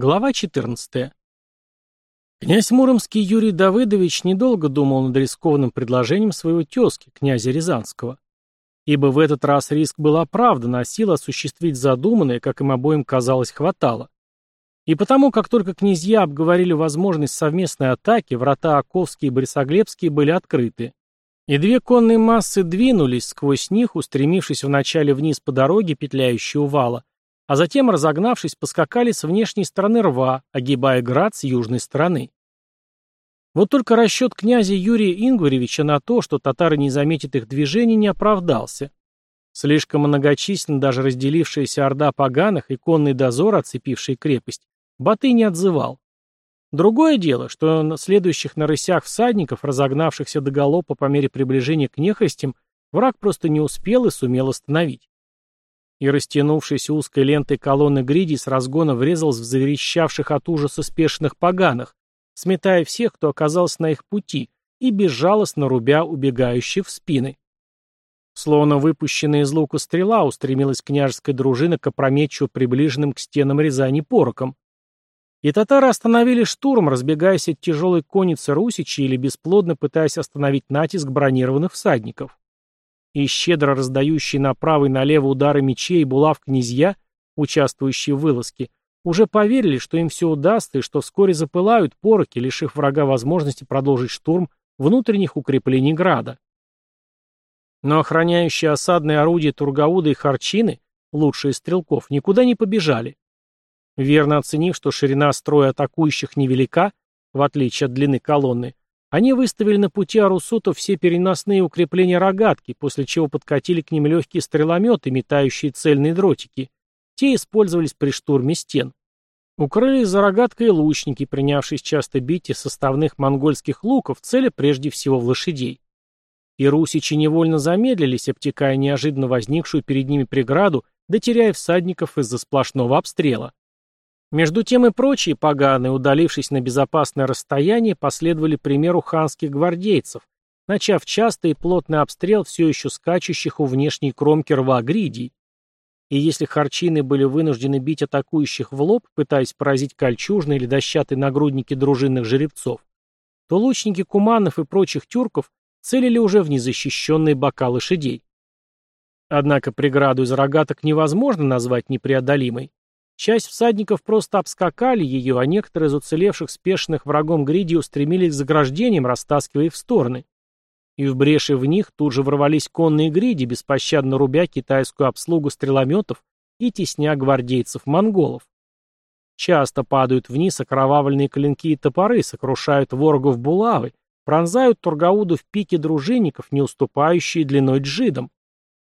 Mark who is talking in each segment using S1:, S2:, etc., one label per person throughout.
S1: Глава 14. Князь Муромский Юрий Давыдович недолго думал над рискованным предложением своего тезки, князя Рязанского. Ибо в этот раз риск был оправдан, а сил осуществить задуманное, как им обоим казалось, хватало. И потому, как только князья обговорили возможность совместной атаки, врата Оковские и Борисоглебские были открыты. И две конные массы двинулись сквозь них, устремившись вначале вниз по дороге, петляющей у вала, а затем, разогнавшись, поскакали с внешней стороны рва, огибая град с южной стороны. Вот только расчет князя Юрия Ингваревича на то, что татары не заметят их движений, не оправдался. Слишком многочисленно даже разделившаяся орда поганых и конный дозор, оцепивший крепость, Батый не отзывал. Другое дело, что на следующих на рысях всадников, разогнавшихся до галопа по мере приближения к нехристям, враг просто не успел и сумел остановить и растянувшейся узкой лентой колонны гриди с разгона врезалась в заверещавших от ужаса спешных поганых, сметая всех, кто оказался на их пути, и безжалостно рубя убегающих в спины. Словно выпущенная из лука стрела устремилась княжеская дружина к опрометчиво приближенным к стенам Рязани порокам. И татары остановили штурм, разбегаясь от тяжелой конницы русичи или бесплодно пытаясь остановить натиск бронированных всадников и щедро раздающие направо и налево удары мечей и булав князья, участвующие в вылазке, уже поверили, что им все удастся и что вскоре запылают пороки, лишив врага возможности продолжить штурм внутренних укреплений града. Но охраняющие осадные орудия Тургауда и Харчины, лучшие стрелков, никуда не побежали. Верно оценив, что ширина строя атакующих невелика, в отличие от длины колонны, они выставили на пути арусутов все переносные укрепления рогатки, после чего подкатили к ним легкие стрелометы, метающие цельные дротики. Те использовались при штурме стен. Укрылись за рогаткой лучники, принявшись часто бить из составных монгольских луков, цели прежде всего в лошадей. И русичи невольно замедлились, обтекая неожиданно возникшую перед ними преграду, да теряя всадников из-за сплошного обстрела. Между тем и прочие поганые, удалившись на безопасное расстояние, последовали примеру ханских гвардейцев, начав частый и плотный обстрел все еще скачущих у внешней кромки рва гридий. И если харчины были вынуждены бить атакующих в лоб, пытаясь поразить кольчужные или дощатые нагрудники дружинных жеребцов, то лучники куманов и прочих тюрков целили уже в незащищенные бока лошадей. Однако преграду из рогаток невозможно назвать непреодолимой. Часть всадников просто обскакали ее, а некоторые из уцелевших спешных врагом гриди устремились к заграждениям, растаскивая их в стороны. И в бреши в них тут же ворвались конные гриди, беспощадно рубя китайскую обслугу стрелометов и тесня гвардейцев-монголов. Часто падают вниз окровавленные клинки и топоры, сокрушают ворогов булавы, пронзают Тургауду в пике дружинников, не уступающие длиной джидам.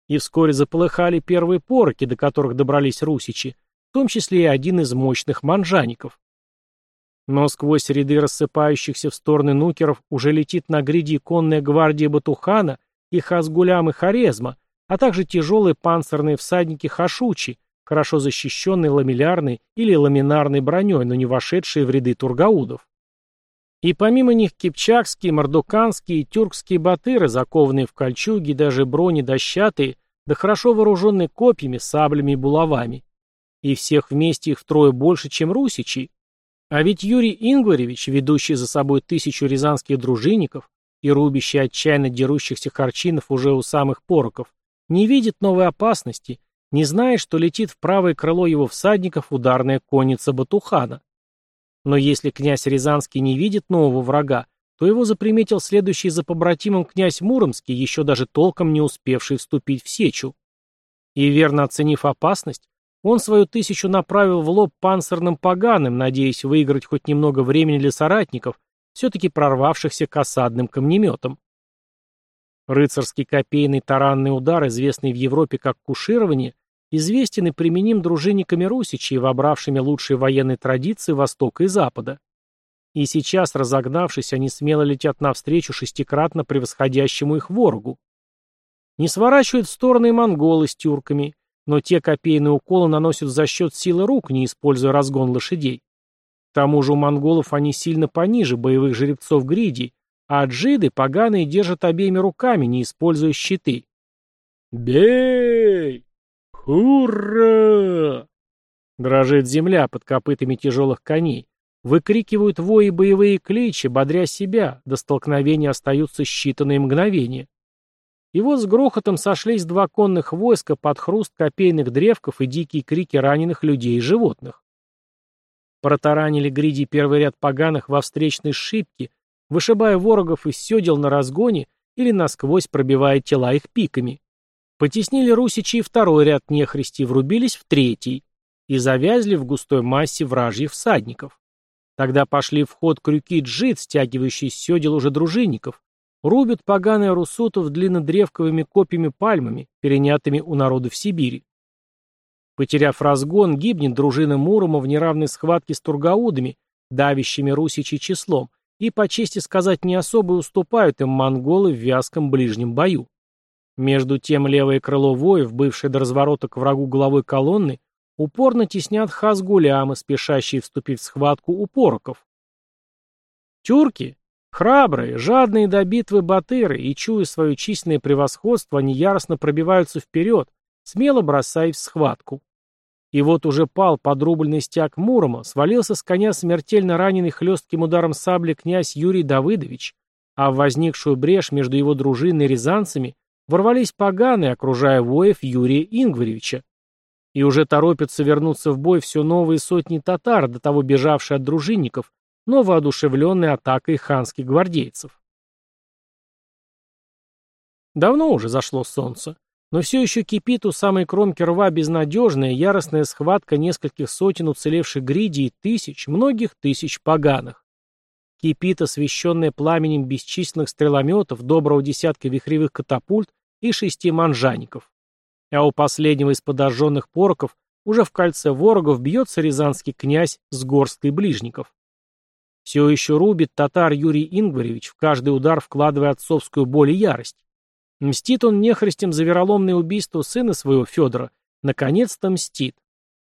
S1: И вскоре заполыхали первые пороки, до которых добрались русичи, в том числе и один из мощных манжаников. Но сквозь ряды рассыпающихся в стороны нукеров уже летит на гряди конная гвардия Батухана и Хазгулям и Хорезма, а также тяжелые панцирные всадники Хашучи, хорошо защищенные ламеллярной или ламинарной броней, но не вошедшие в ряды тургаудов. И помимо них кипчакские, мордуканские и тюркские батыры, закованные в кольчуги, даже брони дощатые, да хорошо вооруженные копьями, саблями и булавами. И всех вместе их втрое больше, чем русичей. А ведь Юрий Ингваревич, ведущий за собой тысячу рязанских дружинников и рубящий отчаянно дерущихся харчинов уже у самых пороков, не видит новой опасности, не знает, что летит в правое крыло его всадников ударная конница Батухана. Но если князь Рязанский не видит нового врага, то его заприметил следующий за побратимом князь Муромский, еще даже толком не успевший вступить в сечу. И верно оценив опасность, он свою тысячу направил в лоб панцирным поганым, надеясь выиграть хоть немного времени для соратников, все-таки прорвавшихся к осадным камнеметам. Рыцарский копейный таранный удар, известный в Европе как куширование, известен и применим дружинниками русичей, вобравшими лучшие военные традиции Востока и Запада. И сейчас, разогнавшись, они смело летят навстречу шестикратно превосходящему их ворогу. Не сворачивают в стороны монголы с тюрками, но те копейные уколы наносят за счет силы рук, не используя разгон лошадей. К тому же у монголов они сильно пониже боевых жеребцов гриди, а джиды поганые держат обеими руками, не используя щиты. «Бей! Ура!» Дрожит земля под копытами тяжелых коней. Выкрикивают вои боевые кличи, бодря себя, до столкновения остаются считанные мгновения. И вот с грохотом сошлись два конных войска под хруст копейных древков и дикие крики раненых людей и животных. Протаранили гриди первый ряд поганых во встречной шибке, вышибая ворогов из седел на разгоне или насквозь пробивая тела их пиками. Потеснили русичи и второй ряд нехристи, врубились в третий и завязли в густой массе вражьих всадников. Тогда пошли в ход крюки джит, стягивающие с седел уже дружинников, рубят поганые русутов длиннодревковыми копьями пальмами, перенятыми у народа в Сибири. Потеряв разгон, гибнет дружина Мурома в неравной схватке с тургаудами, давящими русичи числом, и, по чести сказать, не особо уступают им монголы в вязком ближнем бою. Между тем левое крыло воев, бывшее до разворота к врагу головой колонны, упорно теснят хазгулямы, спешащие вступить в схватку у пороков. Тюрки, храбрые, жадные до битвы батыры, и, чуя свое численное превосходство, они яростно пробиваются вперед, смело бросаясь в схватку. И вот уже пал подрубленный стяг Мурома, свалился с коня смертельно раненый хлестким ударом сабли князь Юрий Давыдович, а в возникшую брешь между его дружиной и рязанцами ворвались поганые, окружая воев Юрия Ингваревича. И уже торопятся вернуться в бой все новые сотни татар, до того бежавшие от дружинников, но воодушевленные атакой ханских гвардейцев. Давно уже зашло солнце. Но все еще кипит у самой кромки рва безнадежная, яростная схватка нескольких сотен уцелевших гриди и тысяч, многих тысяч поганых. Кипит освещенная пламенем бесчисленных стрелометов, доброго десятка вихревых катапульт и шести манжаников. А у последнего из подожженных пороков уже в кольце ворогов бьется рязанский князь с горсткой ближников. Все еще рубит татар Юрий Ингваревич, в каждый удар вкладывая отцовскую боль и ярость. Мстит он нехристем за вероломное убийство сына своего Федора. Наконец-то мстит.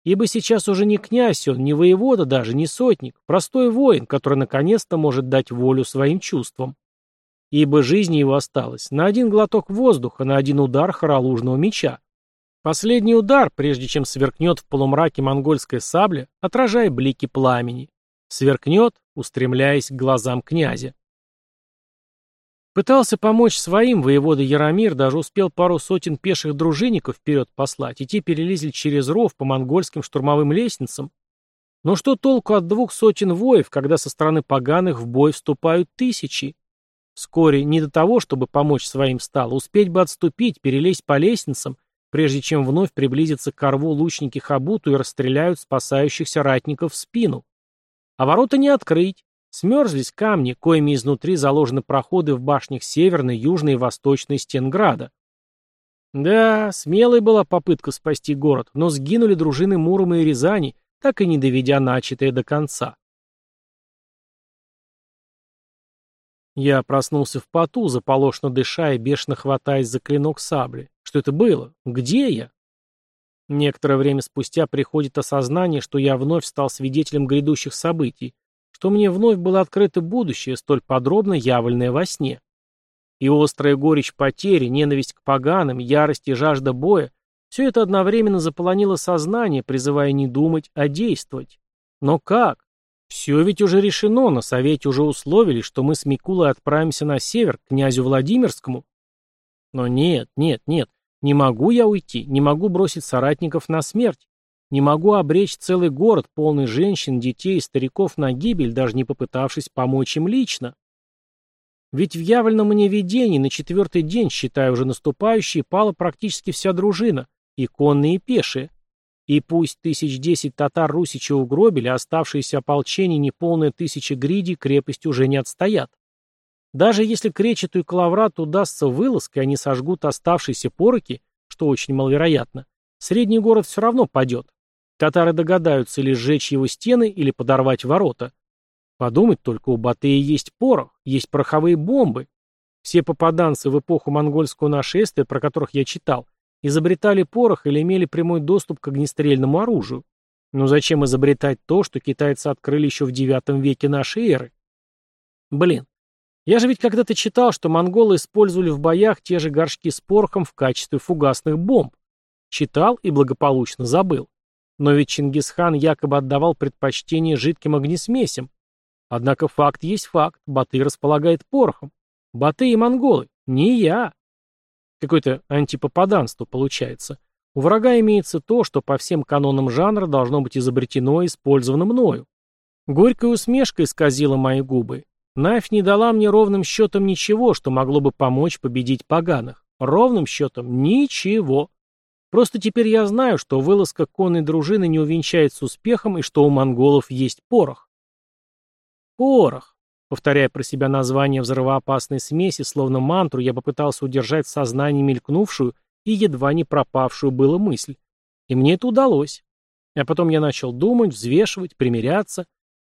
S1: Ибо сейчас уже не князь он, не воевода даже, не сотник, простой воин, который наконец-то может дать волю своим чувствам. Ибо жизнь его осталась на один глоток воздуха, на один удар хоролужного меча. Последний удар, прежде чем сверкнет в полумраке монгольская сабля, отражая блики пламени. Сверкнет, устремляясь к глазам князя. Пытался помочь своим, воевода Яромир даже успел пару сотен пеших дружинников вперед послать, и те перелезли через ров по монгольским штурмовым лестницам. Но что толку от двух сотен воев, когда со стороны поганых в бой вступают тысячи? Вскоре не до того, чтобы помочь своим стало, успеть бы отступить, перелезть по лестницам, прежде чем вновь приблизиться к рву лучники Хабуту и расстреляют спасающихся ратников в спину. А ворота не открыть, Смерзлись камни, коими изнутри заложены проходы в башнях северной, южной и восточной стен града. Да, смелой была попытка спасти город, но сгинули дружины Мурома и Рязани, так и не доведя начатое до конца. Я проснулся в поту, заполошно дыша и бешено хватаясь за клинок сабли. Что это было? Где я? Некоторое время спустя приходит осознание, что я вновь стал свидетелем грядущих событий, что мне вновь было открыто будущее, столь подробно явленное во сне. И острая горечь потери, ненависть к поганым, ярость и жажда боя – все это одновременно заполонило сознание, призывая не думать, а действовать. Но как? Все ведь уже решено, на совете уже условили, что мы с Микулой отправимся на север, к князю Владимирскому. Но нет, нет, нет, не могу я уйти, не могу бросить соратников на смерть. Не могу обречь целый город, полный женщин, детей и стариков на гибель, даже не попытавшись помочь им лично. Ведь в явленном мне видении на четвертый день, считая уже наступающий, пала практически вся дружина, и конные, и пешие. И пусть тысяч десять татар Русича угробили, а оставшиеся ополчения неполная тысяча гриди крепость уже не отстоят. Даже если Кречету и Калаврату удастся вылазкой, они сожгут оставшиеся пороки, что очень маловероятно, средний город все равно падет, Татары догадаются или сжечь его стены, или подорвать ворота. Подумать только, у Батыя есть порох, есть пороховые бомбы. Все попаданцы в эпоху монгольского нашествия, про которых я читал, изобретали порох или имели прямой доступ к огнестрельному оружию. Но зачем изобретать то, что китайцы открыли еще в IX веке нашей эры? Блин, я же ведь когда-то читал, что монголы использовали в боях те же горшки с порохом в качестве фугасных бомб. Читал и благополучно забыл. Но ведь Чингисхан якобы отдавал предпочтение жидким огнесмесям. Однако факт есть факт, Батый располагает порохом. Батый и монголы, не я. Какое-то антипопаданство получается. У врага имеется то, что по всем канонам жанра должно быть изобретено и использовано мною. Горькая усмешка исказила мои губы. Навь не дала мне ровным счетом ничего, что могло бы помочь победить поганых. Ровным счетом ничего. Просто теперь я знаю, что вылазка конной дружины не увенчается успехом и что у монголов есть порох. Порох. Повторяя про себя название взрывоопасной смеси, словно мантру, я попытался удержать в сознании мелькнувшую и едва не пропавшую было мысль. И мне это удалось. А потом я начал думать, взвешивать, примиряться.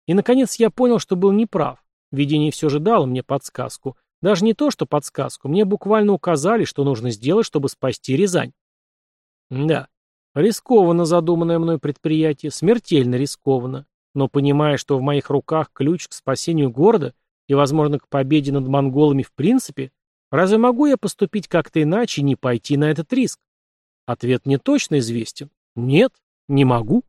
S1: И, наконец, я понял, что был неправ. Видение все же дало мне подсказку. Даже не то, что подсказку. Мне буквально указали, что нужно сделать, чтобы спасти Рязань. Да, рискованно задуманное мной предприятие, смертельно рискованно. Но понимая, что в моих руках ключ к спасению города и, возможно, к победе над монголами в принципе, разве могу я поступить как-то иначе не пойти на этот риск? Ответ мне точно известен. Нет, не могу.